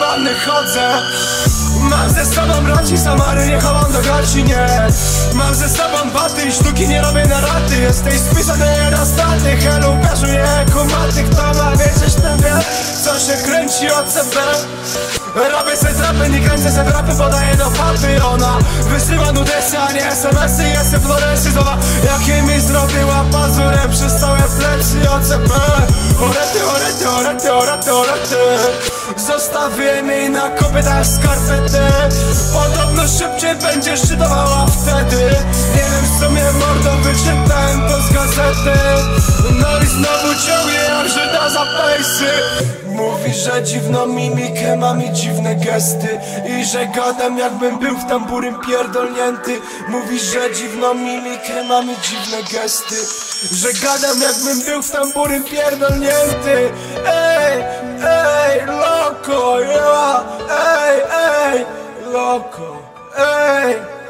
wanny chodzę. Mam ze sobą braci Samary, nie chowam do garci, nie. Mam ze sobą baty i sztuki nie robię na raty. Jesteś spisany na staty, helu, nie kumaty Kto ma wiedzieć, ten wie, co się kręci OCB Robię se trapy, nie kręcę se trapy, podaję do papy Ona wysyła nudesy, a nie smsy Jestem floresy, zobacz jakie mi zrobiła pazurem Przez całe plecy OCB Orety, orety, orety, orety, orety Zostawię na kopytach skarpety. Podobno szybciej będziesz szczytowała wtedy. Nie wiem w sumie mordo wyczytałem to z gazety. No i znowu ciągnie jak Żyda za pejsy. Mówi, że dziwną mimikę mam i dziwne gesty. I że gadam jakbym był w tamburym pierdolnięty. Mówi, że dziwną mimikę mam i dziwne gesty. Że gadam jakbym był w tamburym pierdolnięty Hey. Eh.